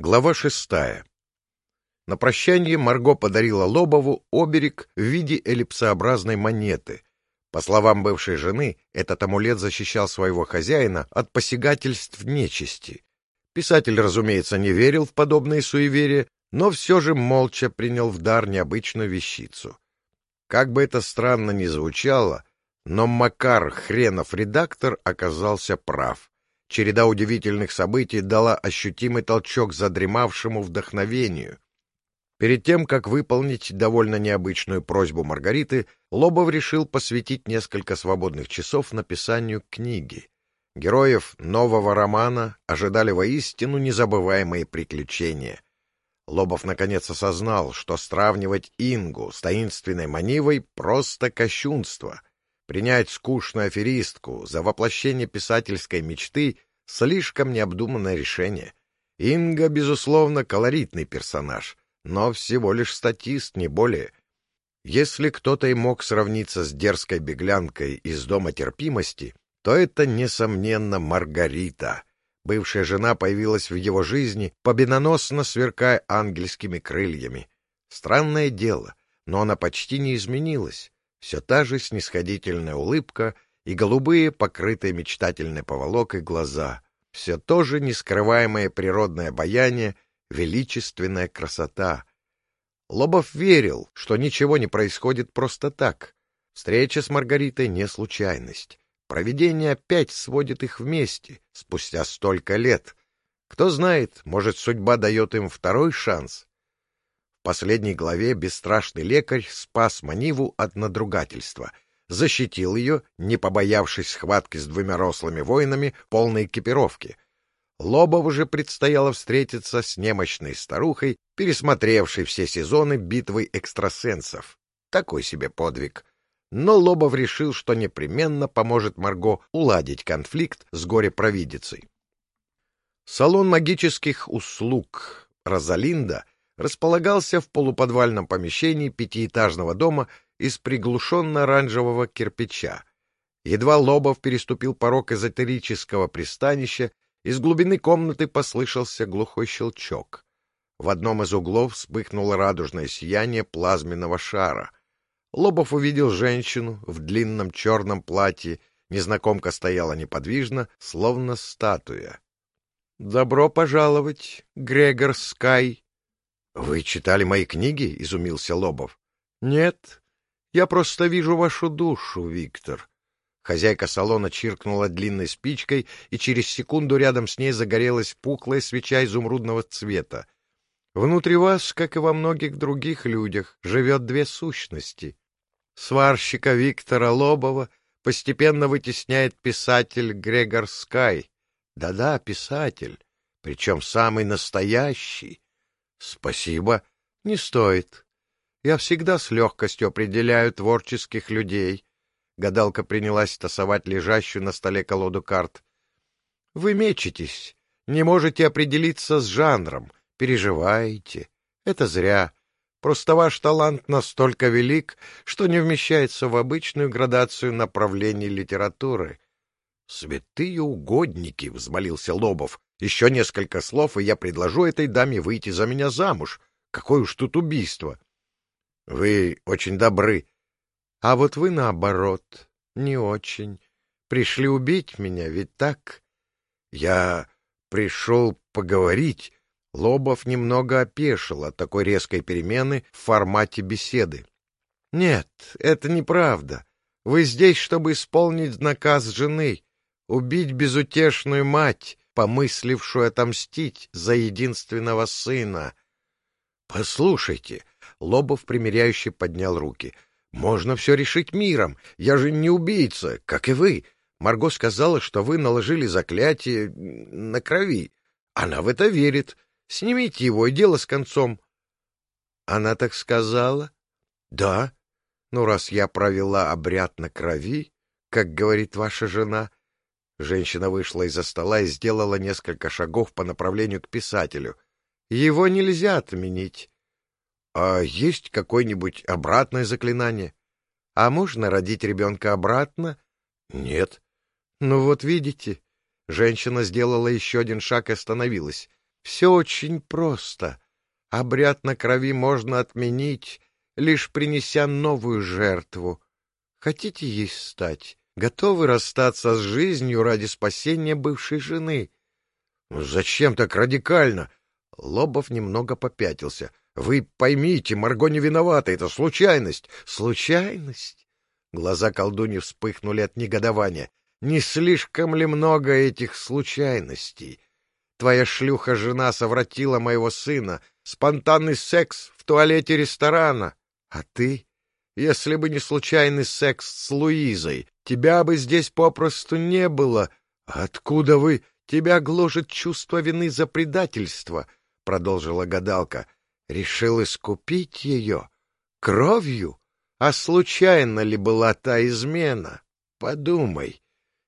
Глава шестая. На прощание Марго подарила Лобову оберег в виде эллипсообразной монеты. По словам бывшей жены, этот амулет защищал своего хозяина от посягательств нечисти. Писатель, разумеется, не верил в подобные суеверия, но все же молча принял в дар необычную вещицу. Как бы это странно ни звучало, но Макар, хренов редактор, оказался прав. Череда удивительных событий дала ощутимый толчок задремавшему вдохновению. Перед тем, как выполнить довольно необычную просьбу Маргариты, Лобов решил посвятить несколько свободных часов написанию книги. Героев нового романа ожидали воистину незабываемые приключения. Лобов наконец осознал, что сравнивать Ингу с таинственной Манивой — просто кощунство — Принять скучную аферистку за воплощение писательской мечты — слишком необдуманное решение. Инга, безусловно, колоритный персонаж, но всего лишь статист, не более. Если кто-то и мог сравниться с дерзкой беглянкой из Дома терпимости, то это, несомненно, Маргарита. Бывшая жена появилась в его жизни, победоносно сверкая ангельскими крыльями. Странное дело, но она почти не изменилась все та же снисходительная улыбка и голубые, покрытые мечтательной поволокой глаза, все то же нескрываемое природное обаяние, величественная красота. Лобов верил, что ничего не происходит просто так. Встреча с Маргаритой не случайность. Провидение опять сводит их вместе, спустя столько лет. Кто знает, может, судьба дает им второй шанс последней главе бесстрашный лекарь спас Маниву от надругательства, защитил ее, не побоявшись схватки с двумя рослыми воинами полной экипировки. Лобову же предстояло встретиться с немощной старухой, пересмотревшей все сезоны битвы экстрасенсов. Такой себе подвиг. Но Лобов решил, что непременно поможет Марго уладить конфликт с горе-провидицей. Салон магических услуг Розалинда — располагался в полуподвальном помещении пятиэтажного дома из приглушенно-оранжевого кирпича. Едва Лобов переступил порог эзотерического пристанища, из глубины комнаты послышался глухой щелчок. В одном из углов вспыхнуло радужное сияние плазменного шара. Лобов увидел женщину в длинном черном платье, незнакомка стояла неподвижно, словно статуя. — Добро пожаловать, Грегор Скай, вы читали мои книги? — изумился Лобов. — Нет. Я просто вижу вашу душу, Виктор. Хозяйка салона чиркнула длинной спичкой, и через секунду рядом с ней загорелась пухлая свеча изумрудного цвета. Внутри вас, как и во многих других людях, живет две сущности. Сварщика Виктора Лобова постепенно вытесняет писатель Грегор Скай. Да-да, писатель, причем самый настоящий, — Спасибо. Не стоит. Я всегда с легкостью определяю творческих людей. Гадалка принялась тасовать лежащую на столе колоду карт. Вы мечетесь, не можете определиться с жанром, переживаете. Это зря. Просто ваш талант настолько велик, что не вмещается в обычную градацию направлений литературы. — Святые угодники! — взмолился Лобов. Еще несколько слов, и я предложу этой даме выйти за меня замуж. Какое уж тут убийство. Вы очень добры. А вот вы наоборот, не очень. Пришли убить меня, ведь так? Я пришел поговорить. Лобов немного опешил от такой резкой перемены в формате беседы. Нет, это неправда. Вы здесь, чтобы исполнить наказ жены, убить безутешную мать, помыслившую отомстить за единственного сына. — Послушайте, — Лобов примиряюще поднял руки, — можно все решить миром. Я же не убийца, как и вы. Марго сказала, что вы наложили заклятие на крови. Она в это верит. Снимите его, и дело с концом. — Она так сказала? — Да. Ну, раз я провела обряд на крови, как говорит ваша жена, Женщина вышла из-за стола и сделала несколько шагов по направлению к писателю. Его нельзя отменить. А есть какое-нибудь обратное заклинание? А можно родить ребенка обратно? Нет. Ну вот видите. Женщина сделала еще один шаг и остановилась. Все очень просто. Обряд на крови можно отменить, лишь принеся новую жертву. Хотите есть стать? Готовы расстаться с жизнью ради спасения бывшей жены? Ну, зачем так радикально? Лобов немного попятился. Вы поймите, Марго не виновата, это случайность. Случайность? Глаза колдуни вспыхнули от негодования. Не слишком ли много этих случайностей? Твоя шлюха-жена совратила моего сына. Спонтанный секс в туалете ресторана. А ты? Если бы не случайный секс с Луизой, тебя бы здесь попросту не было. Откуда вы? Тебя гложет чувство вины за предательство, — продолжила гадалка. Решил искупить ее? Кровью? А случайно ли была та измена? Подумай.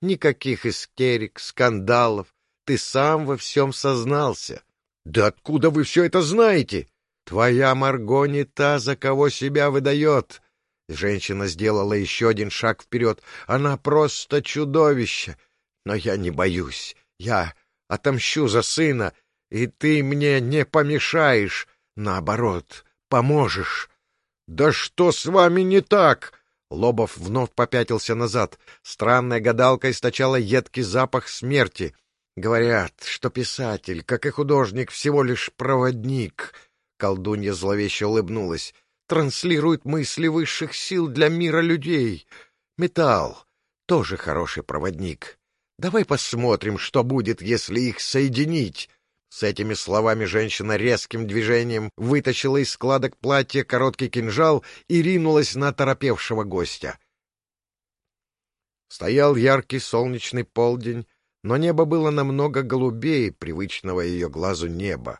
Никаких истерик, скандалов. Ты сам во всем сознался. Да откуда вы все это знаете? Твоя Марго не та, за кого себя выдает. Женщина сделала еще один шаг вперед. Она просто чудовище. Но я не боюсь. Я отомщу за сына, и ты мне не помешаешь. Наоборот, поможешь. — Да что с вами не так? Лобов вновь попятился назад. Странная гадалка источала едкий запах смерти. Говорят, что писатель, как и художник, всего лишь проводник. Колдунья зловеще улыбнулась транслирует мысли высших сил для мира людей. Металл — тоже хороший проводник. Давай посмотрим, что будет, если их соединить. С этими словами женщина резким движением вытащила из складок платья короткий кинжал и ринулась на торопевшего гостя. Стоял яркий солнечный полдень, но небо было намного голубее привычного ее глазу неба.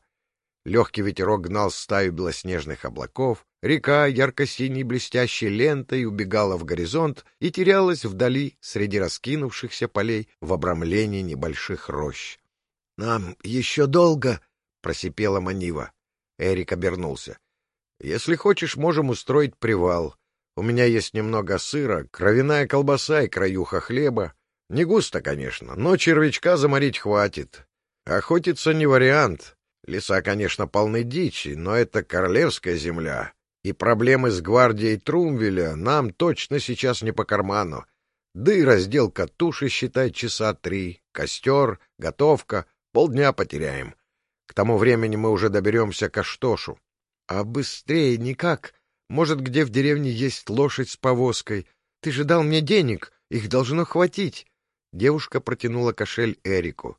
Легкий ветерок гнал стаю белоснежных облаков, река ярко-синей блестящей лентой убегала в горизонт и терялась вдали среди раскинувшихся полей в обрамлении небольших рощ. — Нам еще долго? — просипела Манива. Эрик обернулся. — Если хочешь, можем устроить привал. У меня есть немного сыра, кровяная колбаса и краюха хлеба. Не густо, конечно, но червячка заморить хватит. Охотиться не вариант. Леса, конечно, полны дичи, но это королевская земля, и проблемы с гвардией Трумвеля нам точно сейчас не по карману. Да и разделка туши, считай, часа три, костер, готовка, полдня потеряем. К тому времени мы уже доберемся к Аштошу. А быстрее никак. Может, где в деревне есть лошадь с повозкой. Ты же дал мне денег, их должно хватить. Девушка протянула кошель Эрику.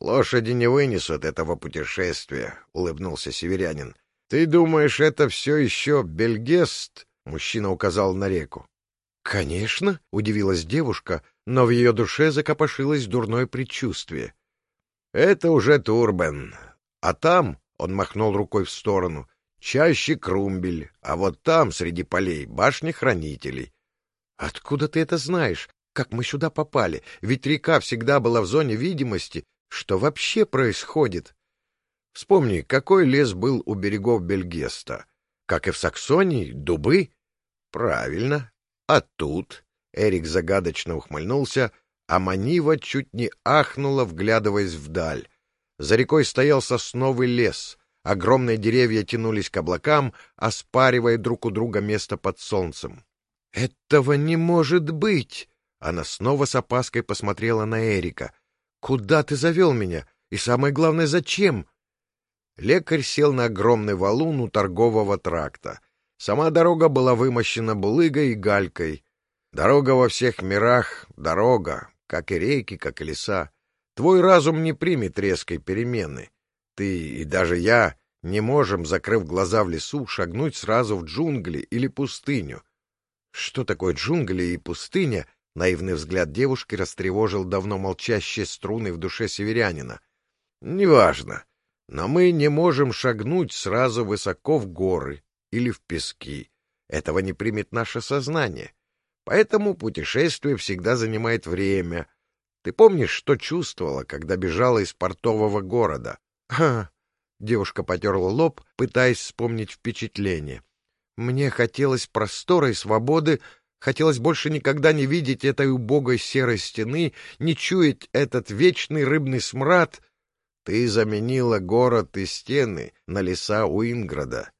Лошади не вынесут этого путешествия, — улыбнулся северянин. — Ты думаешь, это все еще Бельгест? — мужчина указал на реку. — Конечно, — удивилась девушка, но в ее душе закопошилось дурное предчувствие. — Это уже Турбен. А там, — он махнул рукой в сторону, — чаще Крумбель, а вот там, среди полей, башни хранителей. — Откуда ты это знаешь? Как мы сюда попали? Ведь река всегда была в зоне видимости, что вообще происходит? Вспомни, какой лес был у берегов Бельгеста. Как и в Саксонии, дубы? Правильно. А тут? Эрик загадочно ухмыльнулся, а Манива чуть не ахнула, вглядываясь вдаль. За рекой стоял сосновый лес. Огромные деревья тянулись к облакам, оспаривая друг у друга место под солнцем. «Этого не может быть!» Она снова с опаской посмотрела на Эрика — Куда ты завел меня? И самое главное, зачем? Лекарь сел на огромный валун у торгового тракта. Сама дорога была вымощена булыгой и галькой. Дорога во всех мирах — дорога, как и реки, как и леса. Твой разум не примет резкой перемены. Ты и даже я не можем, закрыв глаза в лесу, шагнуть сразу в джунгли или пустыню. Что такое джунгли и пустыня, Наивный взгляд девушки растревожил давно молчащие струны в душе северянина. — Неважно, но мы не можем шагнуть сразу высоко в горы или в пески. Этого не примет наше сознание. Поэтому путешествие всегда занимает время. Ты помнишь, что чувствовала, когда бежала из портового города? — Ха! — девушка потерла лоб, пытаясь вспомнить впечатление. — Мне хотелось простора и свободы, Хотелось больше никогда не видеть этой убогой серой стены, не чуять этот вечный рыбный смрад. Ты заменила город и стены на леса Уинграда.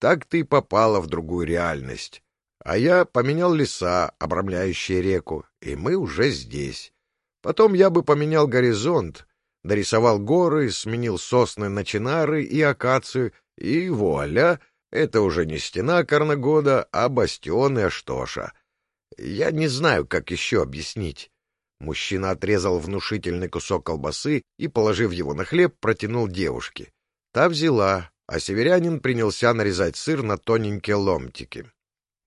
Так ты попала в другую реальность. А я поменял леса, обрамляющие реку, и мы уже здесь. Потом я бы поменял горизонт, дорисовал горы, сменил сосны на чинары и акацию, и вуаля, это уже не стена Карнагода, а бастионы Аштоша. Я не знаю, как еще объяснить. Мужчина отрезал внушительный кусок колбасы и, положив его на хлеб, протянул девушке. Та взяла, а северянин принялся нарезать сыр на тоненькие ломтики.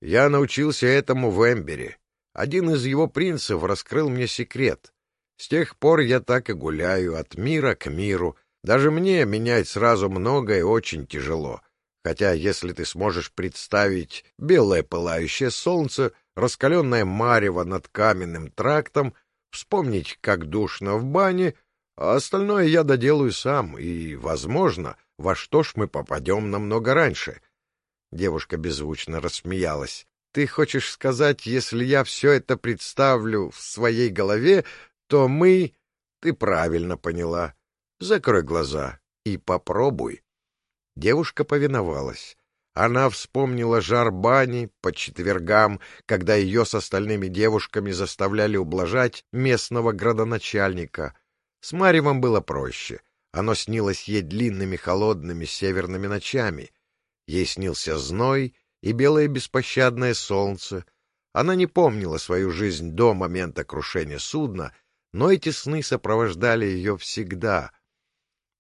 Я научился этому в Эмбере. Один из его принцев раскрыл мне секрет. С тех пор я так и гуляю от мира к миру. Даже мне менять сразу многое очень тяжело. Хотя, если ты сможешь представить белое пылающее солнце, раскаленное марево над каменным трактом, вспомнить, как душно в бане, а остальное я доделаю сам, и, возможно, во что ж мы попадем намного раньше. Девушка беззвучно рассмеялась. — Ты хочешь сказать, если я все это представлю в своей голове, то мы... Ты правильно поняла. Закрой глаза и попробуй. Девушка повиновалась. Она вспомнила жар бани по четвергам, когда ее с остальными девушками заставляли ублажать местного градоначальника. С Марьевым было проще. Оно снилось ей длинными холодными северными ночами. Ей снился зной и белое беспощадное солнце. Она не помнила свою жизнь до момента крушения судна, но эти сны сопровождали ее всегда —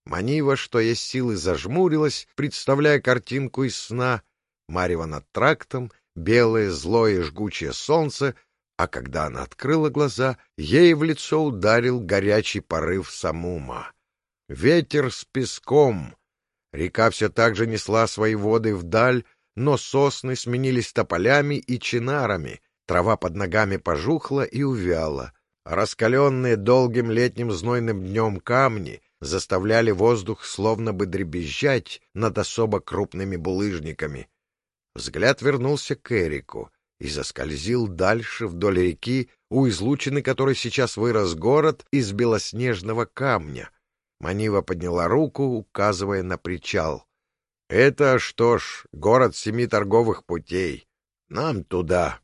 Манива, что есть силы, зажмурилась, представляя картинку из сна. Марева над трактом, белое, злое, жгучее солнце, а когда она открыла глаза, ей в лицо ударил горячий порыв самума. Ветер с песком. Река все так же несла свои воды вдаль, но сосны сменились тополями и чинарами, трава под ногами пожухла и увяла. Раскаленные долгим летним знойным днем камни заставляли воздух словно бы дребезжать над особо крупными булыжниками. Взгляд вернулся к Эрику и заскользил дальше вдоль реки, у излучины которой сейчас вырос город из белоснежного камня. Манива подняла руку, указывая на причал. — Это что ж, город семи торговых путей. Нам туда.